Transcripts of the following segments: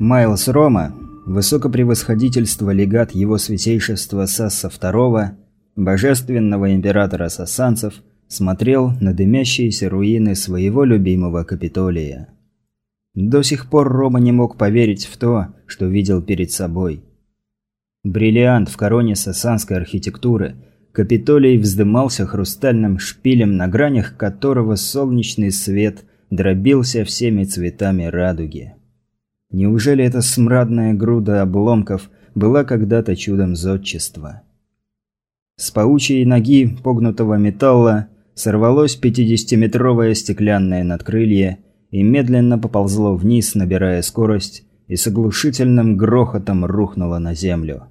Майлз Рома, высокопревосходительство легат его святейшества Сасса II, божественного императора сассанцев, смотрел на дымящиеся руины своего любимого Капитолия. До сих пор Рома не мог поверить в то, что видел перед собой. Бриллиант в короне сассанской архитектуры, Капитолий вздымался хрустальным шпилем, на гранях которого солнечный свет дробился всеми цветами радуги. Неужели эта смрадная груда обломков была когда-то чудом зодчества? С паучьей ноги погнутого металла сорвалось 50-метровое стеклянное надкрылье и медленно поползло вниз, набирая скорость, и с оглушительным грохотом рухнуло на землю.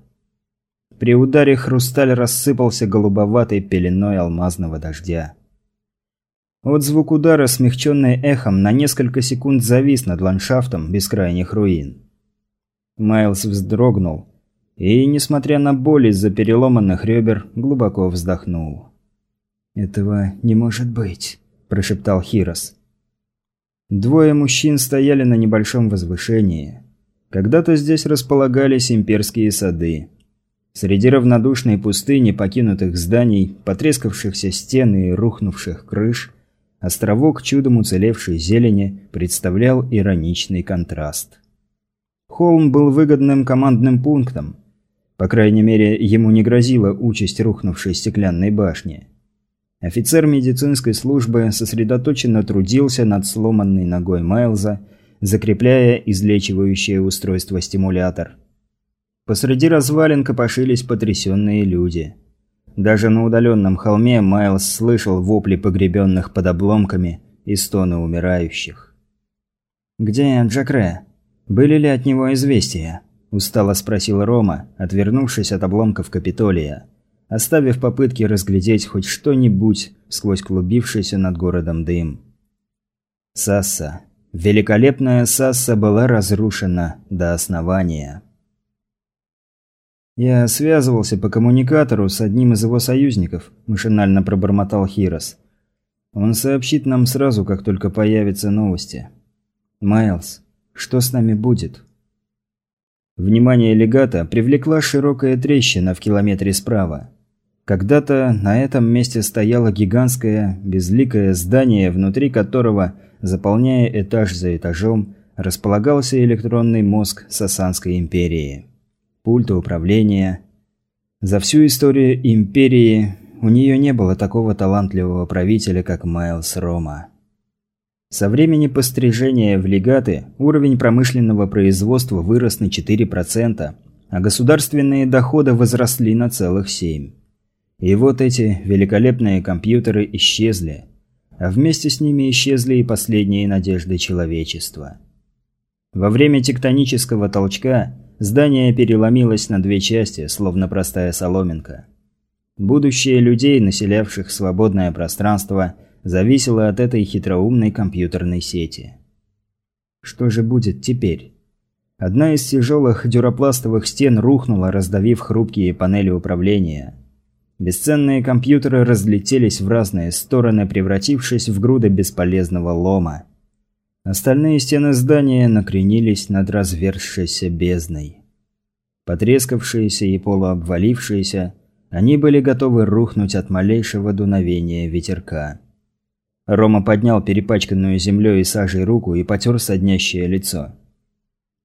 При ударе хрусталь рассыпался голубоватой пеленой алмазного дождя. Отзвук удара, смягченный эхом, на несколько секунд завис над ландшафтом бескрайних руин. Майлз вздрогнул и, несмотря на боль из-за переломанных ребер, глубоко вздохнул. «Этого не может быть», – прошептал Хирос. Двое мужчин стояли на небольшом возвышении. Когда-то здесь располагались имперские сады. Среди равнодушной пустыни покинутых зданий, потрескавшихся стен и рухнувших крыш – Островок чудом уцелевшей зелени представлял ироничный контраст. Холм был выгодным командным пунктом. По крайней мере, ему не грозила участь рухнувшей стеклянной башни. Офицер медицинской службы сосредоточенно трудился над сломанной ногой Майлза, закрепляя излечивающее устройство стимулятор. Посреди развалин копошились потрясенные люди – даже на удаленном холме Майлз слышал вопли погребенных под обломками и стоны умирающих. «Где Джакре? Были ли от него известия?» – устало спросил Рома, отвернувшись от обломков Капитолия, оставив попытки разглядеть хоть что-нибудь сквозь клубившийся над городом дым. Сасса. Великолепная Сасса была разрушена до основания. «Я связывался по коммуникатору с одним из его союзников», – машинально пробормотал Хирос. «Он сообщит нам сразу, как только появятся новости». «Майлз, что с нами будет?» Внимание легата привлекла широкая трещина в километре справа. Когда-то на этом месте стояло гигантское, безликое здание, внутри которого, заполняя этаж за этажом, располагался электронный мозг Сасанской империи пульта управления. За всю историю Империи у нее не было такого талантливого правителя, как Майлз Рома. Со времени пострижения в легаты уровень промышленного производства вырос на 4%, а государственные доходы возросли на целых 7%. И вот эти великолепные компьютеры исчезли, а вместе с ними исчезли и последние надежды человечества. Во время тектонического толчка Здание переломилось на две части, словно простая соломинка. Будущее людей, населявших свободное пространство, зависело от этой хитроумной компьютерной сети. Что же будет теперь? Одна из тяжелых дюропластовых стен рухнула, раздавив хрупкие панели управления. Бесценные компьютеры разлетелись в разные стороны, превратившись в груды бесполезного лома. Остальные стены здания накренились над разверзшейся бездной. Потрескавшиеся и полуобвалившиеся, они были готовы рухнуть от малейшего дуновения ветерка. Рома поднял перепачканную землей и сажей руку и потер соднящее лицо.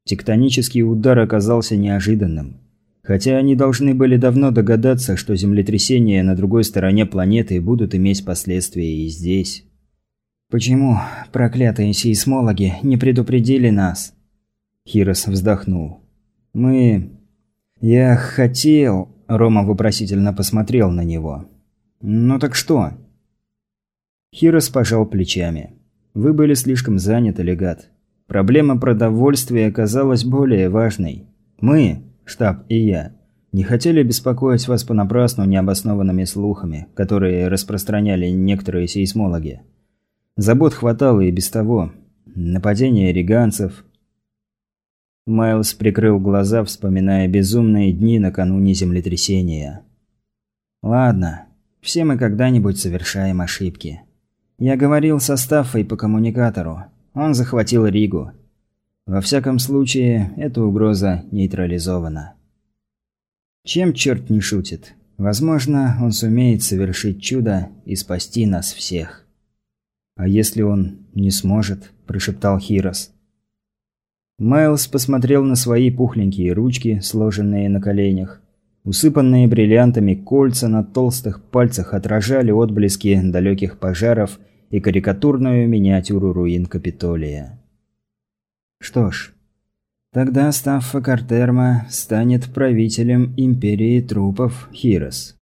Тектонический удар оказался неожиданным. Хотя они должны были давно догадаться, что землетрясения на другой стороне планеты будут иметь последствия и здесь. «Почему проклятые сейсмологи не предупредили нас?» Хирос вздохнул. «Мы... Я хотел...» Рома вопросительно посмотрел на него. «Ну так что?» Хирос пожал плечами. «Вы были слишком заняты, легат. Проблема продовольствия оказалась более важной. Мы, штаб и я, не хотели беспокоить вас понапрасну необоснованными слухами, которые распространяли некоторые сейсмологи. Забот хватало и без того. Нападение риганцев. Майлз прикрыл глаза, вспоминая безумные дни накануне землетрясения. «Ладно, все мы когда-нибудь совершаем ошибки. Я говорил со Стаффой по коммуникатору. Он захватил Ригу. Во всяком случае, эта угроза нейтрализована. Чем черт не шутит? Возможно, он сумеет совершить чудо и спасти нас всех. «А если он не сможет?» – прошептал Хирос. Майлз посмотрел на свои пухленькие ручки, сложенные на коленях. Усыпанные бриллиантами кольца на толстых пальцах отражали отблески далеких пожаров и карикатурную миниатюру руин Капитолия. Что ж, тогда Стаффа Картерма станет правителем Империи Трупов Хирос.